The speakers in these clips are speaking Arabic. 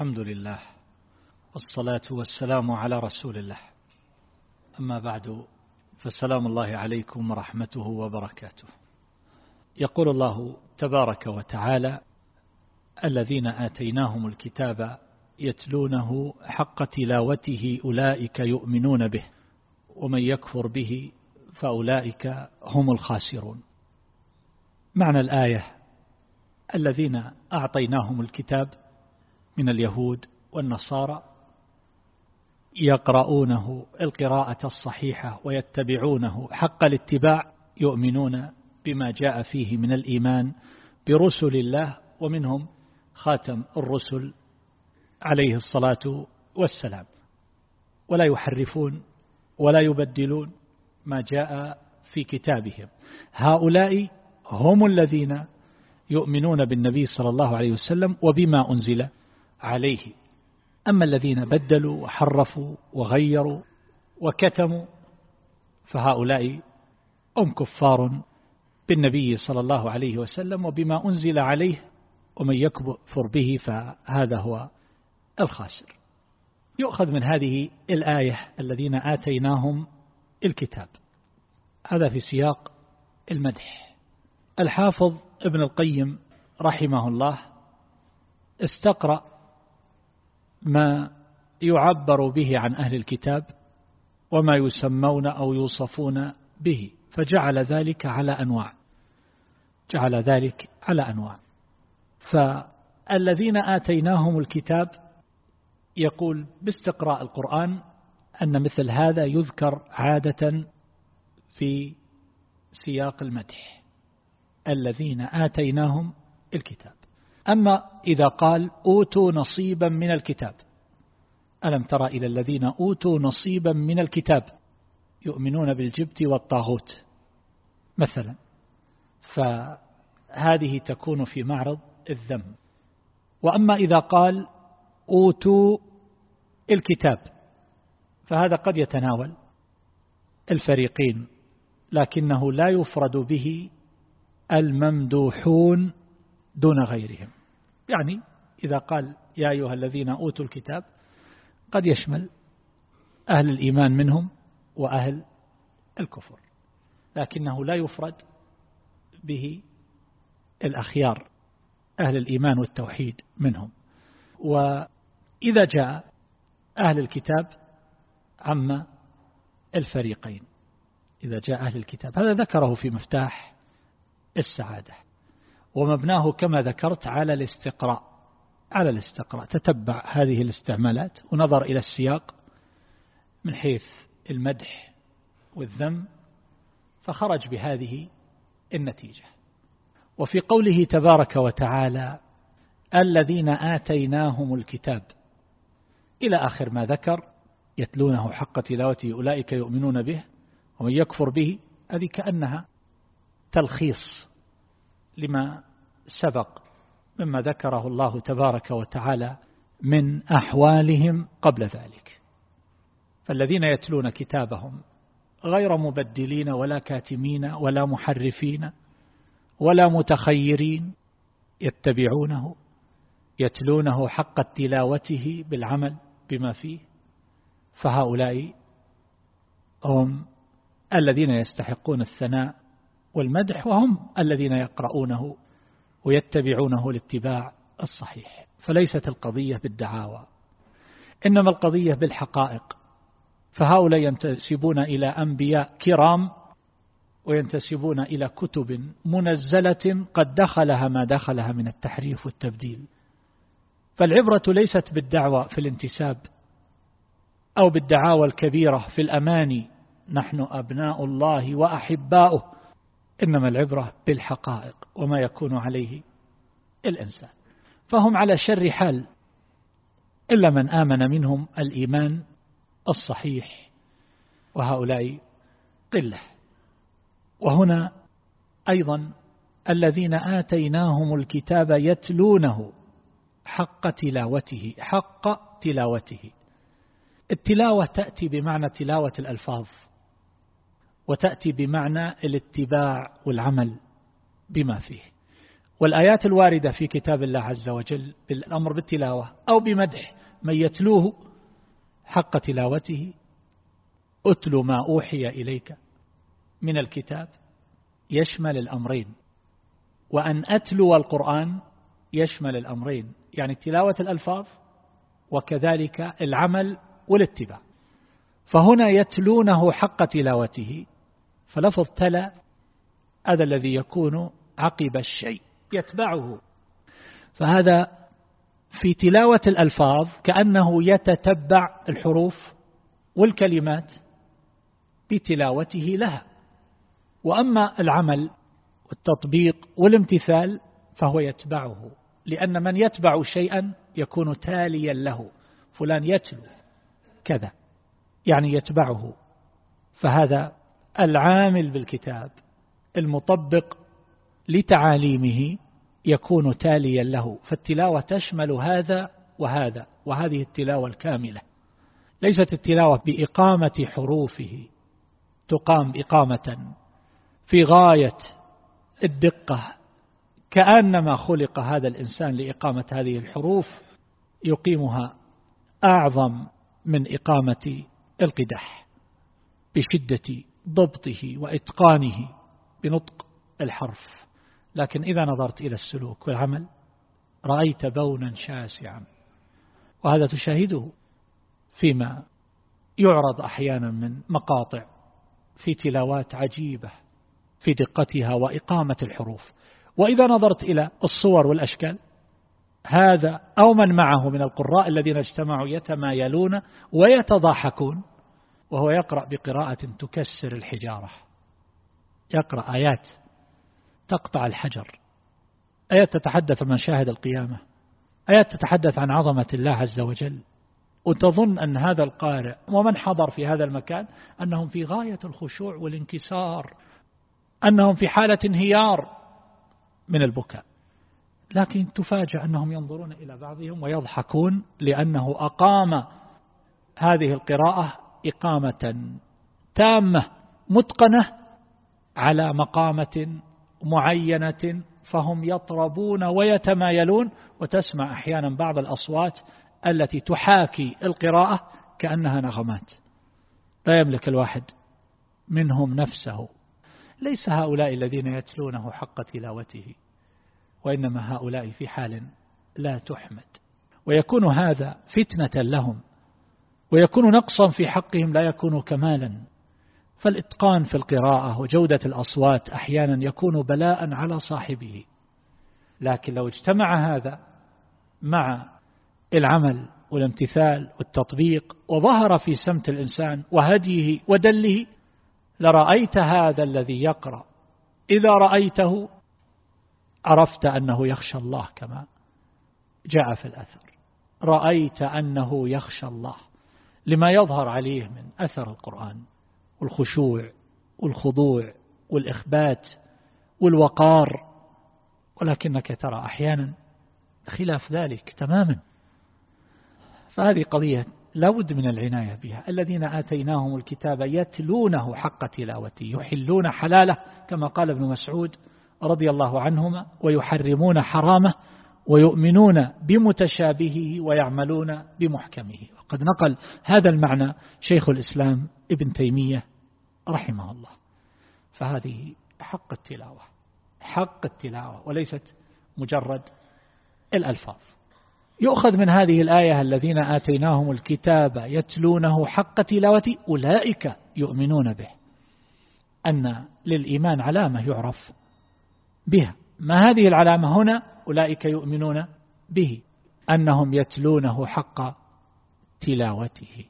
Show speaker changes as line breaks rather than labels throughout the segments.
الحمد لله والصلاة والسلام على رسول الله. أما بعد فسلام الله عليكم ورحمته وبركاته. يقول الله تبارك وتعالى الذين آتيناهم الكتاب يتلونه حق تلاوته أولئك يؤمنون به ومن يكفر به فأولئك هم الخاسرون. معنى الآية الذين أعطيناهم الكتاب من اليهود والنصارى يقرؤونه القراءة الصحيحة ويتبعونه. حق الاتباع يؤمنون بما جاء فيه من الإيمان برسل الله ومنهم خاتم الرسل عليه الصلاة والسلام. ولا يحرفون ولا يبدلون ما جاء في كتابهم. هؤلاء هم الذين يؤمنون بالنبي صلى الله عليه وسلم وبما أنزل عليه. أما الذين بدلوا وحرفوا وغيروا وكتموا فهؤلاء هم كفار بالنبي صلى الله عليه وسلم وبما أنزل عليه ومن يكفر به فهذا هو الخاسر. يؤخذ من هذه الآية الذين آتيناهم الكتاب. هذا في سياق المدح. الحافظ ابن القيم رحمه الله استقرأ ما يعبر به عن أهل الكتاب وما يسمون أو يوصفون به فجعل ذلك على أنواع. جعل ذلك على أنواع. فالذين آتيناهم الكتاب يقول باستقراء القرآن أن مثل هذا يذكر عادة في سياق المدح. الذين آتيناهم الكتاب. أما إذا قال أوتوا نصيبا من الكتاب. ألم ترى إلى الذين أوتوا نصيبا من الكتاب يؤمنون بالجبت والطاغوت؟ مثلا فهذه تكون في معرض الذم. وأما إذا قال أوتوا الكتاب فهذا قد يتناول الفريقين لكنه لا يفرد به الممدوحون دون غيرهم. يعني إذا قال يا أيها الذين أوتوا الكتاب قد يشمل أهل الإيمان منهم وأهل الكفر لكنه لا يفرد به الأخيار أهل الإيمان والتوحيد منهم. وإذا جاء أهل الكتاب عم الفريقين إذا جاء أهل الكتاب هذا ذكره في مفتاح السعادة. ومبناه كما ذكرت على الاستقراء على الاستقراء تتبع هذه الاستعمالات ونظر إلى السياق من حيث المدح والذم فخرج بهذه النتيجة. وفي قوله تبارك وتعالى الذين آتيناهم الكتاب. إلى آخر ما ذكر يتلونه حق تلاوته أولئك يؤمنون به ومن يكفر به هذه كأنها تلخيص لما سبق مما ذكره الله تبارك وتعالى من أحوالهم قبل ذلك. فالذين يتلون كتابهم غير مبدلين ولا كاتمين ولا محرفين ولا متخيرين يتبعونه يتلونه حق تلاوته بالعمل بما فيه. فهؤلاء هم الذين يستحقون الثناء والمدح وهم الذين يقرؤونه ويتبعونه الاتباع الصحيح فليست القضية بالدعاوى إنما القضية بالحقائق. فهؤلاء ينتسبون إلى أنبياء كرام وينتسبون إلى كتب منزلة قد دخلها ما دخلها من التحريف والتبديل. فالعبرة ليست بالدعوة في الانتساب أو بالدعاوى الكبيرة في الأماني. نحن أبناء الله وأحباؤه. إنما العبرة بالحقائق وما يكون عليه الإنسان. فهم على شر حال إلا من آمن منهم الإيمان الصحيح وهؤلاء قلة. وهنا أيضا الذين آتيناهم الكتاب يتلونه حق تلاوته حق تلاوته. التلاوة تأتي بمعنى تلاوة الألفاظ. وتأتي بمعنى الاتباع والعمل بما فيه. والآيات الواردة في كتاب الله عز وجل بالأمر بالتلاوة أو بمدح من يتلوه حق تلاوته أتل ما أوحي إليك من الكتاب يشمل الأمرين. وأن أتلو القرآن يشمل الأمرين يعني تلاوة الألفاظ وكذلك العمل والاتباع. فهنا يتلونه حق تلاوته فلفظ تلا هذا الذي يكون عقب الشيء يتبعه. فهذا في تلاوة الألفاظ كأنه يتتبع الحروف والكلمات بتلاوته لها. وأما العمل والتطبيق والامتثال فهو يتبعه لأن من يتبع شيئا يكون تاليا له. فلان يتلو كذا يعني يتبعه. فهذا العامل بالكتاب المطبق لتعاليمه يكون تاليا له فالتلاوة تشمل هذا وهذا وهذه التلاوة الكاملة. ليست التلاوة بإقامة حروفه تقام إقامة في غاية الدقة. كأنما خلق هذا الإنسان لإقامة هذه الحروف يقيمها أعظم من إقامة القدح بشدة ضبطه وإتقانه بنطق الحرف. لكن إذا نظرت إلى السلوك والعمل رأيت بونا شاسعا وهذا تشاهده فيما يعرض أحيانا من مقاطع في تلاوات عجيبة في دقتها وإقامة الحروف. وإذا نظرت إلى الصور والأشكال هذا أو من معه من القراء الذين اجتمعوا يتمايلون ويتضاحكون. وهو يقرأ بقراءة تكسر الحجارة. يقرأ آيات تقطع الحجر. آيات تتحدث عن مشاهد القيامة. آيات تتحدث عن عظمة الله عز وجل. وتظن أن هذا القارئ ومن حضر في هذا المكان أنهم في غاية الخشوع والانكسار أنهم في حالة انهيار من البكاء. لكن تفاجأ أنهم ينظرون إلى بعضهم ويضحكون لأنه أقام هذه القراءة إقامة تامة متقنة على مقامة معينة فهم يطربون ويتمايلون وتسمع أحيانا بعض الأصوات التي تحاكي القراءة كأنها نغمات. لا يملك الواحد منهم نفسه. ليس هؤلاء الذين يتلونه حق تلاوته وإنما هؤلاء في حال لا تحمد. ويكون هذا فتنة لهم. ويكون نقصا في حقهم لا يكون كمالا. فالإتقان في القراءة وجودة الأصوات أحيانا يكون بلاء على صاحبه. لكن لو اجتمع هذا مع العمل والامتثال والتطبيق وظهر في سمت الإنسان وهديه ودله لرأيت هذا الذي يقرأ. إذا رأيته عرفت أنه يخشى الله كما جاء في الأثر. رأيت أنه يخشى الله. لما يظهر عليه من أثر القرآن والخشوع والخضوع والإخبات والوقار ولكنك ترى أحيانا خلاف ذلك تماما. فهذه قضية لابد من العناية بها. الذين آتيناهم الكتاب يتلونه حق تلاوته يحلون حلاله كما قال ابن مسعود رضي الله عنهما ويحرمون حرامه. ويؤمنون بمتشابهه ويعملون بمحكمه. وقد نقل هذا المعنى شيخ الإسلام ابن تيمية رحمه الله. فهذه حق التلاوة حق التلاوة وليست مجرد الألفاظ. يؤخذ من هذه الآية الذين آتيناهم الكتاب يتلونه حق تلاوة أولئك يؤمنون به أن للإيمان علامة يعرف بها. ما هذه العلامة هنا؟ أولئك يؤمنون به أنهم يتلونه حق تلاوته.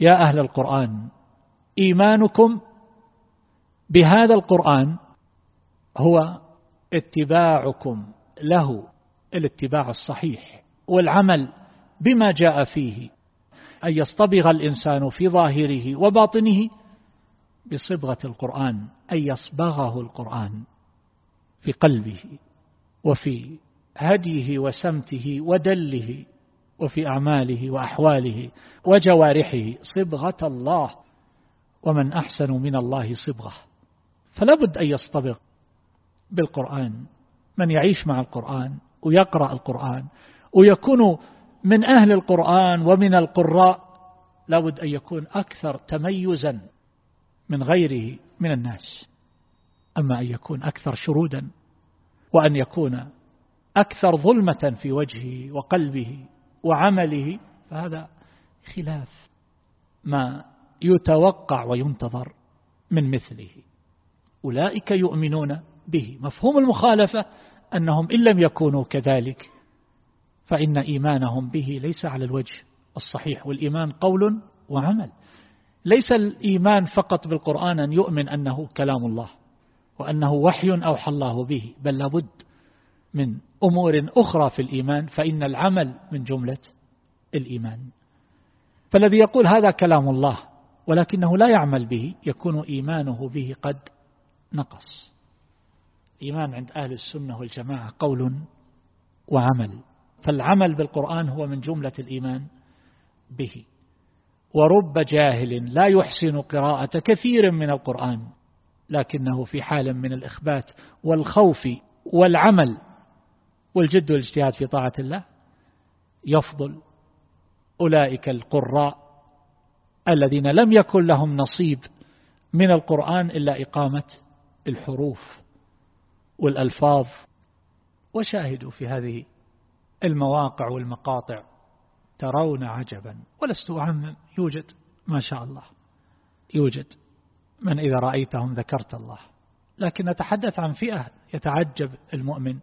يا أهل القرآن إيمانكم بهذا القرآن هو اتباعكم له الاتباع الصحيح والعمل بما جاء فيه. أن يصطبغ الإنسان في ظاهره وباطنه بصبغة القرآن أن يصبغه القرآن في قلبه. وفي هديه وسمته ودله وفي أعماله وأحواله وجوارحه صبغة الله ومن أحسن من الله صبغة. فلا بد أن يصطبغ بالقرآن من يعيش مع القرآن ويقرأ القرآن ويكون من أهل القرآن ومن القراء لابد أن يكون أكثر تميزا من غيره من الناس. أما أن يكون أكثر شرودا وأن يكون أكثر ظلمة في وجهه وقلبه وعمله فهذا خلاف ما يتوقع وينتظر من مثله. أولئك يؤمنون به. مفهوم المخالفة أنهم إن لم يكونوا كذلك فإن إيمانهم به ليس على الوجه الصحيح والإيمان قول وعمل. ليس الإيمان فقط بالقرآن أن يؤمن أنه كلام الله. وأنه وحي أوحى الله به بل لابد من أمور أخرى في الإيمان فإن العمل من جملة الإيمان. فالذي يقول هذا كلام الله ولكنه لا يعمل به يكون إيمانه به قد نقص. إيمان عند أهل السنة والجماعة قول وعمل فالعمل بالقرآن هو من جملة الإيمان به. ورب جاهل لا يحسن قراءة كثير من القرآن. لكنه في حال من الإخبات والخوف والعمل والجد والاجتهاد في طاعة الله يفضل أولئك القراء الذين لم يكن لهم نصيب من القرآن إلا إقامة الحروف والألفاظ. وشاهدوا في هذه المواقع والمقاطع ترون عجبا ولست أعمم يوجد ما شاء الله يوجد. من إذا رأيتهم ذكرت الله. لكن نتحدث عن فئة يتعجب المؤمن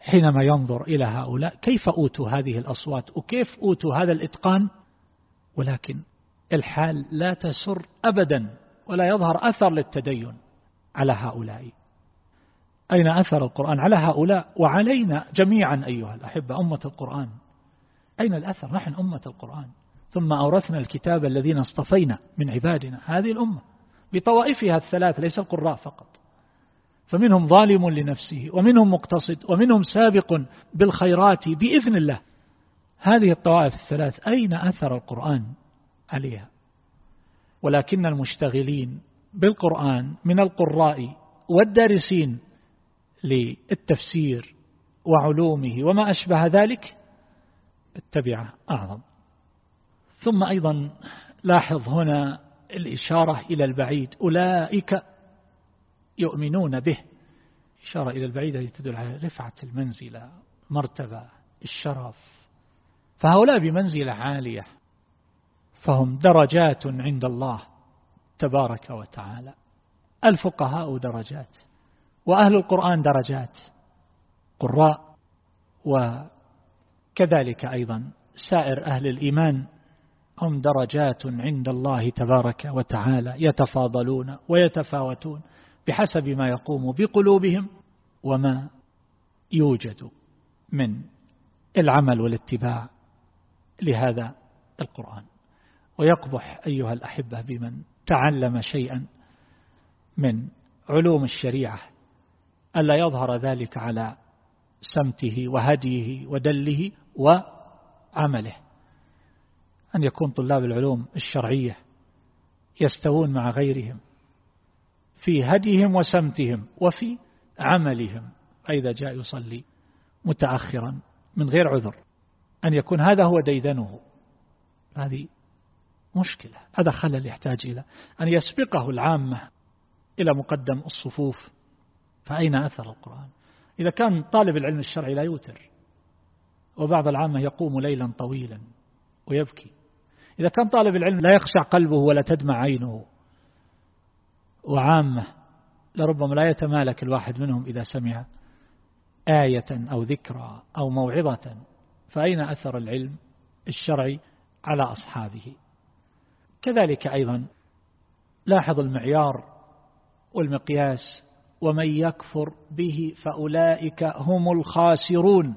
حينما ينظر إلى هؤلاء. كيف أوتوا هذه الأصوات؟ وكيف أوتوا هذا الإتقان؟ ولكن الحال لا تسر أبدا ولا يظهر أثر للتدين على هؤلاء. أين أثر القرآن؟ على هؤلاء وعلينا جميعا أيها الأحبة أمة القرآن. أين الأثر؟ نحن أمة القرآن. ثم أورثنا الكتاب الذين اصطفينا من عبادنا. هذه الأمة. بطوائفها الثلاث ليس القراء فقط. فمنهم ظالم لنفسه ومنهم مقتصد ومنهم سابق بالخيرات بإذن الله. هذه الطوائف الثلاث أين أثر القرآن عليها؟ ولكن المشتغلين بالقرآن من القراء والدارسين للتفسير وعلومه وما أشبه ذلك التبعة أعظم. ثم أيضا لاحظ هنا الإشارة إلى البعيد. أولئك يؤمنون به. إشارة إلى البعيد التي تدل على رفعة المنزلة مرتبة الشرف. فهؤلاء بمنزلة عالية فهم درجات عند الله تبارك وتعالى. الفقهاء درجات وأهل القرآن درجات قراء وكذلك أيضا سائر أهل الإيمان هم درجات عند الله تبارك وتعالى يتفاضلون ويتفاوتون بحسب ما يقوم بقلوبهم وما يوجد من العمل والاتباع لهذا القرآن. ويقبح أيها الأحبة بمن تعلم شيئا من علوم الشريعة ألا يظهر ذلك على سمته وهديه ودله وعمله. أن يكون طلاب العلوم الشرعية يستوون مع غيرهم في هديهم وسمتهم وفي عملهم. فإذا جاء يصلي متأخرا من غير عذر. أن يكون هذا هو ديدنه. هذه مشكلة. هذا خلل يحتاج إلى أن يسبقه العامة إلى مقدم الصفوف. فأين أثر القرآن؟ إذا كان طالب العلم الشرعي لا يوتر. وبعض العامة يقوم ليلا طويلا ويبكي. إذا كان طالب العلم لا يخشع قلبه ولا تدمع عينه وعامة لربما لا يتمالك الواحد منهم إذا سمع آية أو ذكرى أو موعظة فأين أثر العلم الشرعي على أصحابه؟ كذلك أيضا لاحظ المعيار والمقياس ومن يكفر به فأولئك هم الخاسرون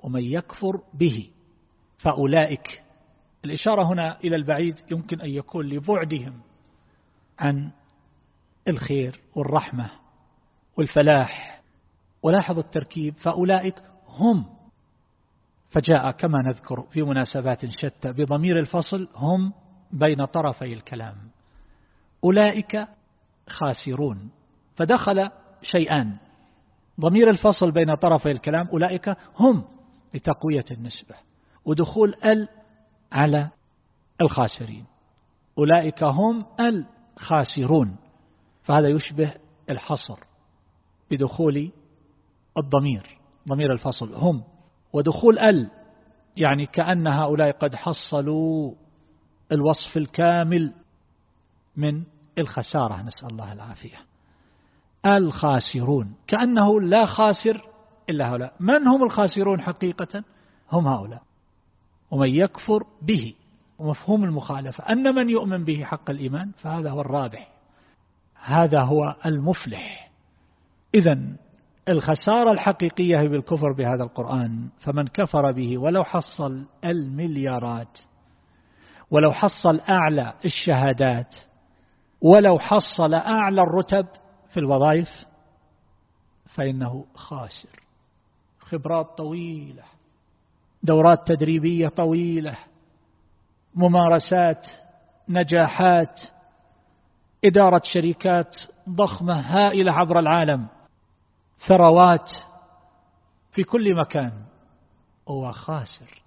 ومن يكفر به فأولئك الإشارة هنا إلى البعيد يمكن أن يكون لبعدهم عن الخير والرحمة والفلاح. ولاحظ التركيب فأولئك هم. فجاء كما نذكر في مناسبات شتى بضمير الفصل هم بين طرفي الكلام. أولئك خاسرون. فدخل شيئان. ضمير الفصل بين طرفي الكلام أولئك هم لتقوية النسبة. ودخول ال على الخاسرين. أولئك هم الخاسرون. فهذا يشبه الحصر بدخول الضمير ضمير الفصل هم. ودخول ال يعني كأن هؤلاء قد حصلوا الوصف الكامل من الخسارة. نسأل الله العافية. الخاسرون. كأنه لا خاسر إلا هؤلاء. من هم الخاسرون حقيقة؟ هم هؤلاء. ومن يكفر به ومفهوم المخالفة. أن من يؤمن به حق الإيمان فهذا هو الرابح. هذا هو المفلح. إذا الخسارة الحقيقية بالكفر بهذا القرآن فمن كفر به ولو حصل المليارات ولو حصل أعلى الشهادات ولو حصل أعلى الرتب في الوظائف فإنه خاسر. خبرات طويلة. دورات تدريبية طويلة ممارسات نجاحات إدارة شركات ضخمة هائلة عبر العالم ثروات في كل مكان. هو خاسر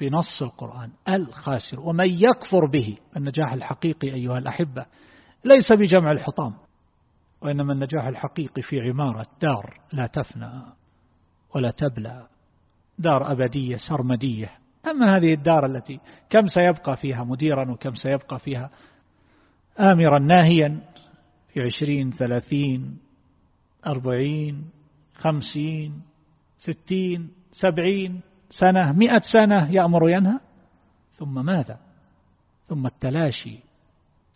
بنص القرآن الخاسر. ومن يكفر به النجاح الحقيقي أيها الأحبة ليس بجمع الحطام وإنما النجاح الحقيقي في عمارة دار لا تفنى ولا تبلى. دار أبدية سرمدية. أما هذه الدار التي كم سيبقى فيها مديرا وكم سيبقى فيها آمرا ناهيا في عشرين ثلاثين أربعين خمسين ستين سبعين سنة مئة سنة يأمر ينهى ثم ماذا؟ ثم التلاشي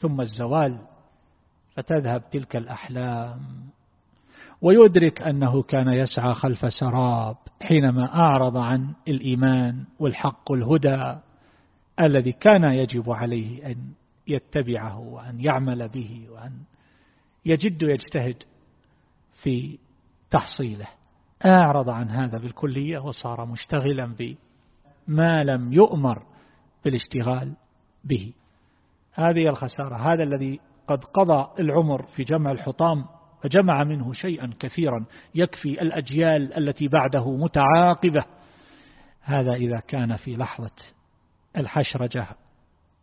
ثم الزوال فتذهب تلك الأحلام. ويدرك أنه كان يسعى خلف سراب حينما أعرض عن الإيمان والحق والهدى الذي كان يجب عليه أن يتبعه وأن يعمل به وأن يجد ويجتهد في تحصيله. أعرض عن هذا بالكلية وصار مشتغلا بما لم يؤمر بالاشتغال به. هذه الخسارة هذا الذي قد قضى العمر في جمع الحطام فجمع منه شيئا كثيرا يكفي الأجيال التي بعده متعاقبة. هذا إذا كان في لحظة الحشرجة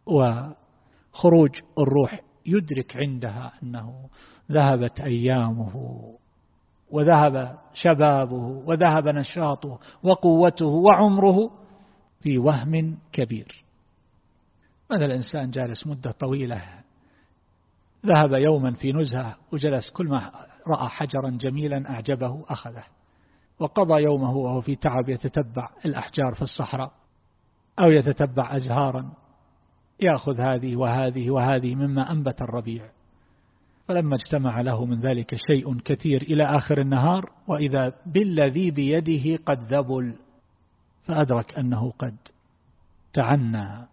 وخروج الروح يدرك عندها أنه ذهبت أيامه وذهب شبابه وذهب نشاطه وقوته وعمره في وهم كبير. مثل الإنسان جالس مدة طويلة. ذهب يوما في نزهة وجلس كل ما رأى حجرا جميلا أعجبه أخذه. وقضى يومه وهو في تعب يتتبع الأحجار في الصحراء أو يتتبع أزهارا. يأخذ هذه وهذه وهذه مما أنبت الربيع. فلما اجتمع له من ذلك شيء كثير إلى آخر النهار وإذا بالذي بيده قد ذبل فأدرك أنه قد تعنى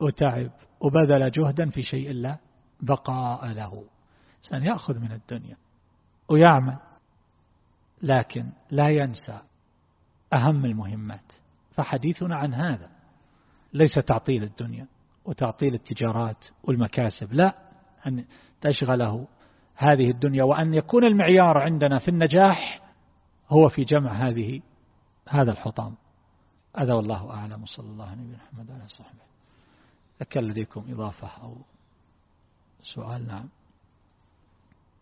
وتعب وبذل جهدا في شيء لا بقاء له. سأن يأخذ من الدنيا ويعمل لكن لا ينسى أهم المهمات. فحديثنا عن هذا ليس تعطيل الدنيا وتعطيل التجارات والمكاسب لا أن تشغله هذه الدنيا وأن يكون المعيار عندنا في النجاح هو في جمع هذه هذا الحطام. هذا والله أعلم. صلى الله عليه محمد عليه صحبه أكل لديكم إضافة أو سؤال نعم.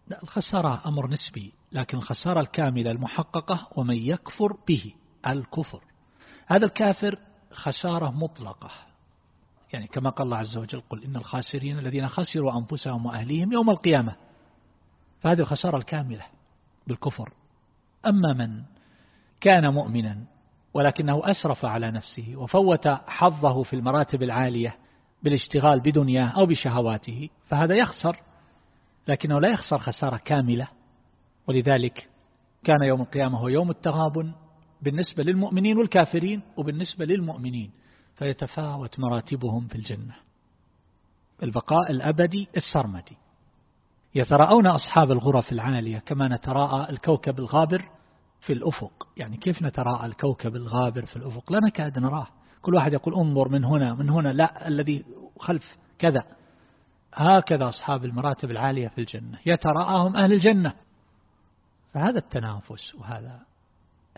لا الخسارة أمر نسبي لكن الخسارة الكاملة المحققة ومن يكفر به الكفر. هذا الكافر خسارة مطلقة. يعني كما قال الله عز وجل قل إن الخاسرين الذين خسروا أنفسهم وأهليهم يوم القيامة. فهذه الخسارة الكاملة بالكفر. أما من كان مؤمنا ولكنه أسرف على نفسه وفوت حظه في المراتب العالية بالاشتغال بدنياه أو بشهواته فهذا يخسر لكنه لا يخسر خسارة كاملة. ولذلك كان يوم القيامة هو يوم التغابن بالنسبة للمؤمنين والكافرين وبالنسبة للمؤمنين فيتفاوت مراتبهم في الجنة. البقاء الأبدي السرمدي. يتراءون أصحاب الغرف العالية كما نتراءى الكوكب الغابر في الأفق. يعني كيف نتراءى الكوكب الغابر في الأفق؟ لا نكاد نراه. كل واحد يقول انظر من هنا من هنا لا الذي خلف كذا. هكذا أصحاب المراتب العالية في الجنة. يتراءاهم أهل الجنة. فهذا التنافس وهذا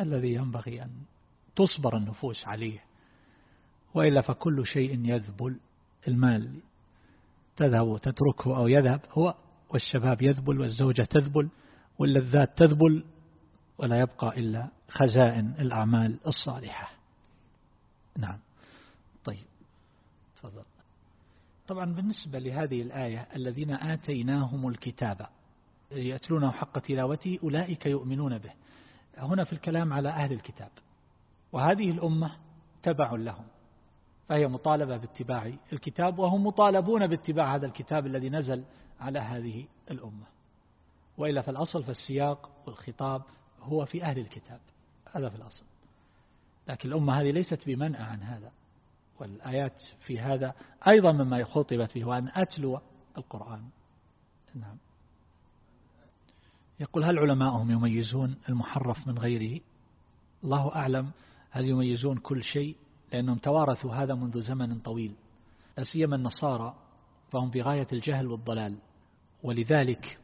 الذي ينبغي أن تصبر النفوس عليه. وإلا فكل شيء يذبل المال. تذهب تتركه أو يذهب. هو والشباب يذبل والزوجة تذبل واللذات تذبل. ولا يبقى إلا خزائن الأعمال الصالحة. نعم. طيب. تفضل. طبعا بالنسبة لهذه الآية الذين آتيناهم الكتاب يتلونه حق تلاوته أولئك يؤمنون به. هنا في الكلام على أهل الكتاب. وهذه الأمة تبع لهم. فهي مطالبة باتباع الكتاب وهم مطالبون باتباع هذا الكتاب الذي نزل على هذه الأمة. وإلا في الأصل فالسياق والخطاب هو في أهل الكتاب. هذا في الأصل. لكن الأمة هذه ليست بمنع عن هذا والآيات في هذا أيضا مما خطبت فيه وأن أتلو القرآن. نعم. يقول هل علماءهم يميزون المحرف من غيره؟ الله أعلم هل يميزون كل شيء لأنهم توارثوا هذا منذ زمن طويل لا سيما النصارى فهم بغاية الجهل والضلال. ولذلك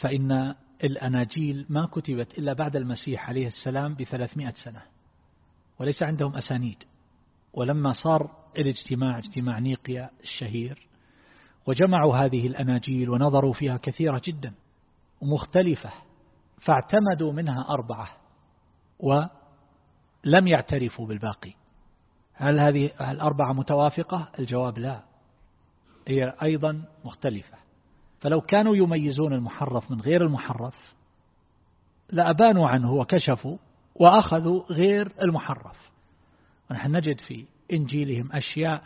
فإن الأناجيل ما كتبت إلا بعد المسيح عليه السلام بثلاثمائة سنة. وليس عندهم أسانيد. ولما صار الاجتماع اجتماع نيقيا الشهير وجمعوا هذه الأناجيل ونظروا فيها كثيرة جدا ومختلفة فاعتمدوا منها أربعة ولم يعترفوا بالباقي. هل هذه الأربعة متوافقة؟ الجواب لا. هي أيضا مختلفة. فلو كانوا يميزون المحرف من غير المحرف لأبانوا عنه وكشفوا وأخذوا غير المحرف. ونحن نجد في إنجيلهم أشياء.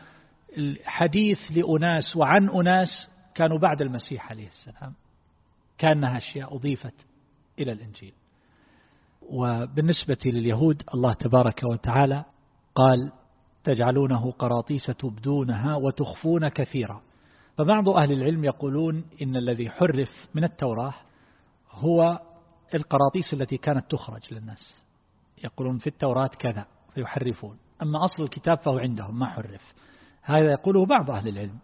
حديث لأناس وعن أناس كانوا بعد المسيح عليه السلام. كأنها أشياء أضيفت إلى الإنجيل. وبالنسبة لليهود الله تبارك وتعالى قال تجعلونه قراطيس تبدونها وتخفون كثيرا. فبعض أهل العلم يقولون إن الذي حرف من التوراة هو القراطيس التي كانت تخرج للناس. يقولون في التوراة كذا فيحرفون. أما أصل الكتاب فهو عندهم ما حرف. هذا يقوله بعض أهل العلم.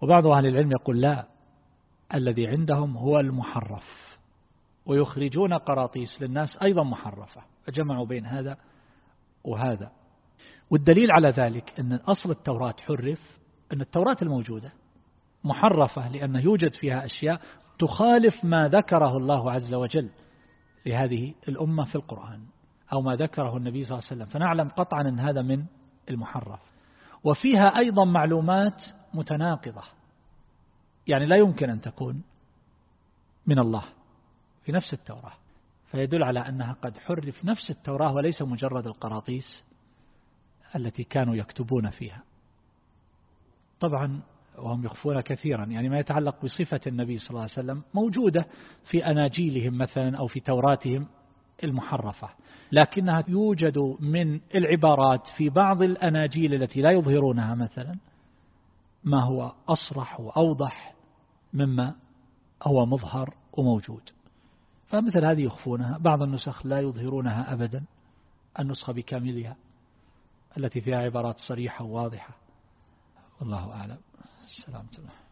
وبعض أهل العلم يقول لا الذي عندهم هو المحرف. ويخرجون قراطيس للناس أيضا محرفة. فجمعوا بين هذا وهذا. والدليل على ذلك أن أصل التوراة حرف أن التوراة الموجودة محرفة لأن يوجد فيها أشياء تخالف ما ذكره الله عز وجل لهذه الأمة في القرآن. أو ما ذكره النبي صلى الله عليه وسلم. فنعلم قطعا أن هذا من المحرف. وفيها أيضا معلومات متناقضة. يعني لا يمكن أن تكون من الله في نفس التوراة. فيدل على أنها قد حرف نفس التوراة وليس مجرد القراطيس التي كانوا يكتبون فيها. طبعا وهم يخفون كثيرا. يعني ما يتعلق بصفة النبي صلى الله عليه وسلم موجودة في أناجيلهم مثلا أو في توراتهم. المحرفة لكنها يوجد من العبارات في بعض الأناجيل التي لا يظهرونها مثلا ما هو أصرح وأوضح مما هو مظهر وموجود. فمثل هذه يخفونها بعض النسخ لا يظهرونها أبدا النسخة بكاملها التي فيها عبارات صريحة وواضحة. والله أعلم. السلام عليكم.